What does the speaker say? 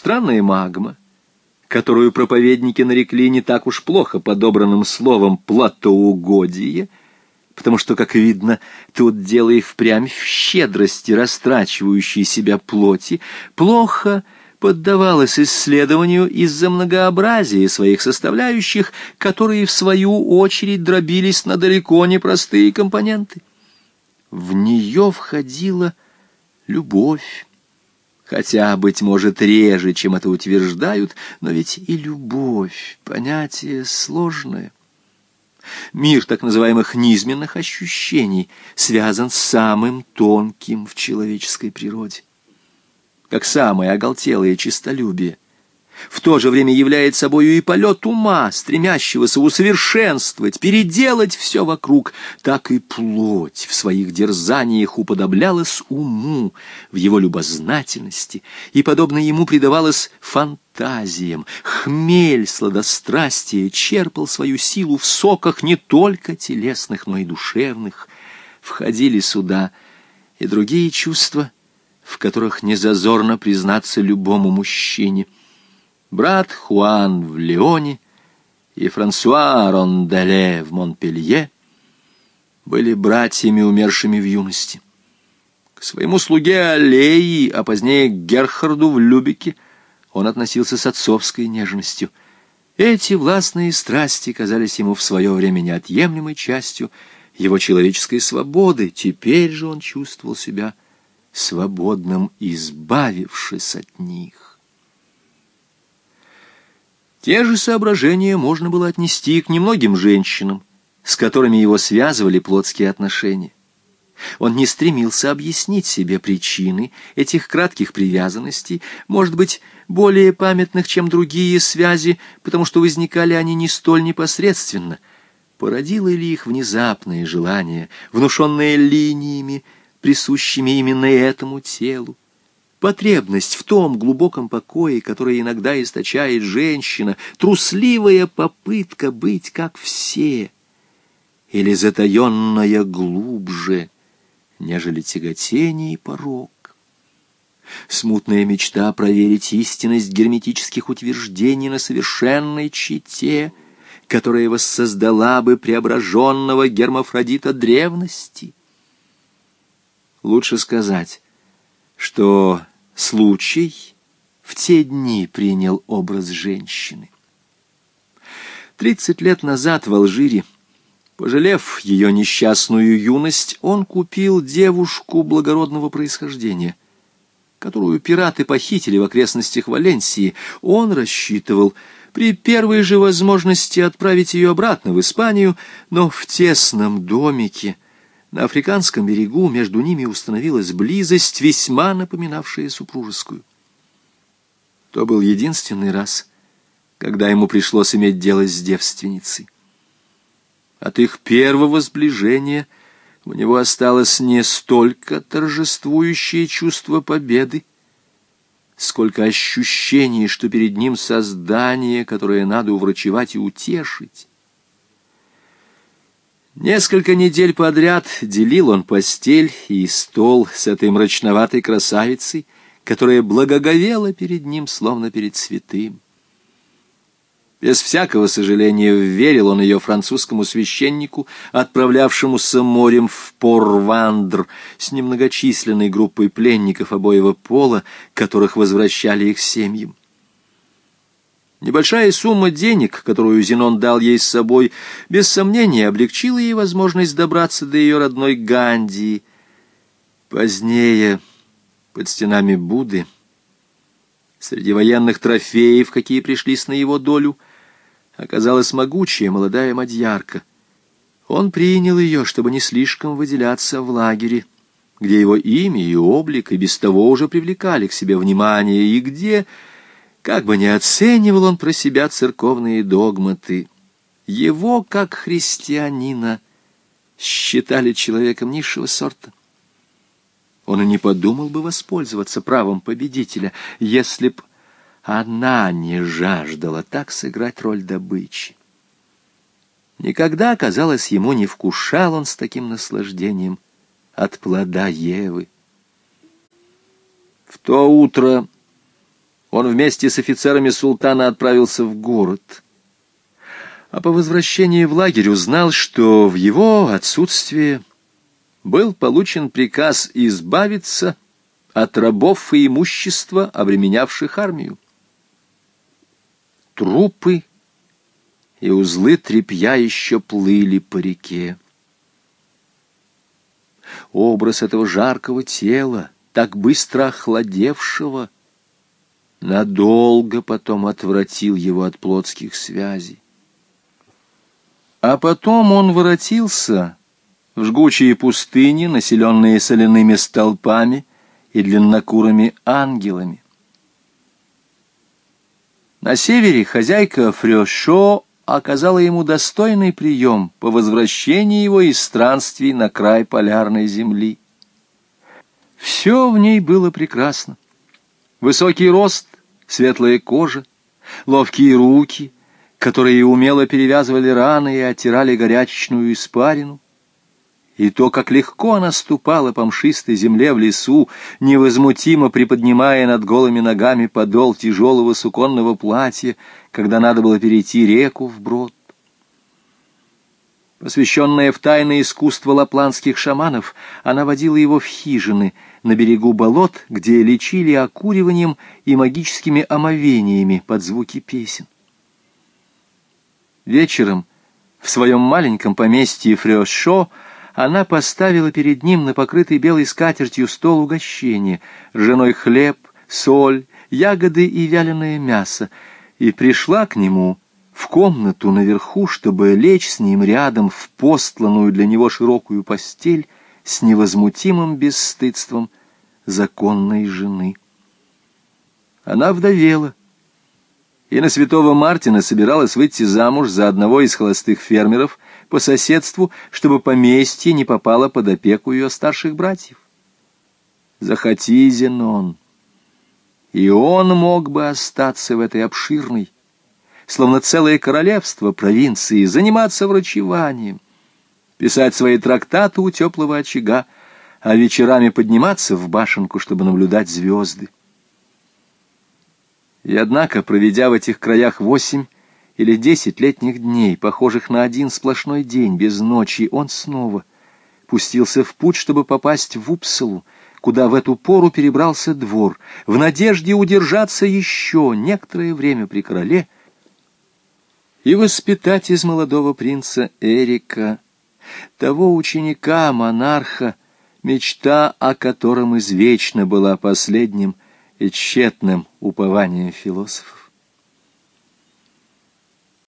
Странная магма, которую проповедники нарекли не так уж плохо подобранным словом «платоугодие», потому что, как видно, тут дело и впрямь в щедрости, растрачивающей себя плоти, плохо поддавалось исследованию из-за многообразия своих составляющих, которые, в свою очередь, дробились на далеко не простые компоненты. В нее входила любовь, хотя, быть может, реже, чем это утверждают, но ведь и любовь — понятие сложное. Мир так называемых низменных ощущений связан с самым тонким в человеческой природе. Как самое оголтелое честолюбие — в то же время являет собою и полет ума, стремящегося усовершенствовать, переделать все вокруг, так и плоть в своих дерзаниях уподоблялась уму в его любознательности, и, подобно ему, предавалась фантазиям. Хмель сладострастия черпал свою силу в соках не только телесных, но и душевных. Входили сюда и другие чувства, в которых незазорно признаться любому мужчине — брат Хуан в Лионе и Франсуа Ронделе в Монпелье были братьями, умершими в юности. К своему слуге Аллеи, а позднее к Герхарду в Любике, он относился с отцовской нежностью. Эти властные страсти казались ему в свое время неотъемлемой частью его человеческой свободы. Теперь же он чувствовал себя свободным, избавившись от них. Те же соображения можно было отнести к немногим женщинам, с которыми его связывали плотские отношения. Он не стремился объяснить себе причины этих кратких привязанностей, может быть, более памятных, чем другие связи, потому что возникали они не столь непосредственно. Породило ли их внезапное желание, внушенное линиями, присущими именно этому телу? Потребность в том глубоком покое, который иногда источает женщина, трусливая попытка быть как все, или затаенная глубже, нежели тяготение и порог. Смутная мечта проверить истинность герметических утверждений на совершенной чите, которая воссоздала бы преображенного гермафродита древности. Лучше сказать, что случай в те дни принял образ женщины. Тридцать лет назад в Алжире, пожалев ее несчастную юность, он купил девушку благородного происхождения, которую пираты похитили в окрестностях Валенсии. Он рассчитывал при первой же возможности отправить ее обратно в Испанию, но в тесном домике — на африканском берегу между ними установилась близость, весьма напоминавшая супружескую. То был единственный раз, когда ему пришлось иметь дело с девственницей. От их первого сближения у него осталось не столько торжествующее чувство победы, сколько ощущение, что перед ним создание, которое надо уврачевать и утешить. Несколько недель подряд делил он постель и стол с этой мрачноватой красавицей, которая благоговела перед ним, словно перед святым. Без всякого сожаления верил он ее французскому священнику, отправлявшемуся морем в Порвандр с немногочисленной группой пленников обоего пола, которых возвращали их семьям. Небольшая сумма денег, которую Зенон дал ей с собой, без сомнения облегчила ей возможность добраться до ее родной Гандии. Позднее, под стенами Будды, среди военных трофеев, какие пришлись на его долю, оказалась могучая молодая мадьярка. Он принял ее, чтобы не слишком выделяться в лагере, где его имя и облик и без того уже привлекали к себе внимание, и где как бы не оценивал он про себя церковные догматы, его, как христианина, считали человеком низшего сорта. Он и не подумал бы воспользоваться правом победителя, если б она не жаждала так сыграть роль добычи. Никогда, казалось, ему не вкушал он с таким наслаждением от плода Евы. В то утро он вместе с офицерами султана отправился в город. А по возвращении в лагерь узнал, что в его отсутствие был получен приказ избавиться от рабов и имущества, обременявших армию. Трупы и узлы тряпья еще плыли по реке. Образ этого жаркого тела, так быстро охладевшего, надолго потом отвратил его от плотских связей. А потом он воротился в жгучие пустыни, населенные соляными столпами и длиннокурыми ангелами. На севере хозяйка Фрёшо оказала ему достойный прием по возвращении его из странствий на край полярной земли. Все в ней было прекрасно. Высокий рост, светлая кожа, ловкие руки, которые умело перевязывали раны и оттирали горячечную испарину, и то, как легко она ступала по мшистой земле в лесу, невозмутимо приподнимая над голыми ногами подол тяжелого суконного платья, когда надо было перейти реку вброд. Посвященная в тайное искусство лапландских шаманов, она водила его в хижины на берегу болот, где лечили окуриванием и магическими омовениями под звуки песен. Вечером в своем маленьком поместье Фрёшо она поставила перед ним на покрытый белой скатертью стол угощения, ржаной хлеб, соль, ягоды и вяленое мясо, и пришла к нему в комнату наверху, чтобы лечь с ним рядом в постланную для него широкую постель с невозмутимым бесстыдством законной жены. Она вдовела, и на святого Мартина собиралась выйти замуж за одного из холостых фермеров по соседству, чтобы поместье не попало под опеку ее старших братьев. Захоти Зенон, и он мог бы остаться в этой обширной, словно целое королевство провинции, заниматься врачеванием, писать свои трактаты у теплого очага, а вечерами подниматься в башенку, чтобы наблюдать звезды. И однако, проведя в этих краях восемь или десять летних дней, похожих на один сплошной день без ночи, он снова пустился в путь, чтобы попасть в Упсалу, куда в эту пору перебрался двор, в надежде удержаться еще некоторое время при короле и воспитать из молодого принца Эрика, того ученика-монарха, мечта о котором извечно была последним и тщетным упованием философов.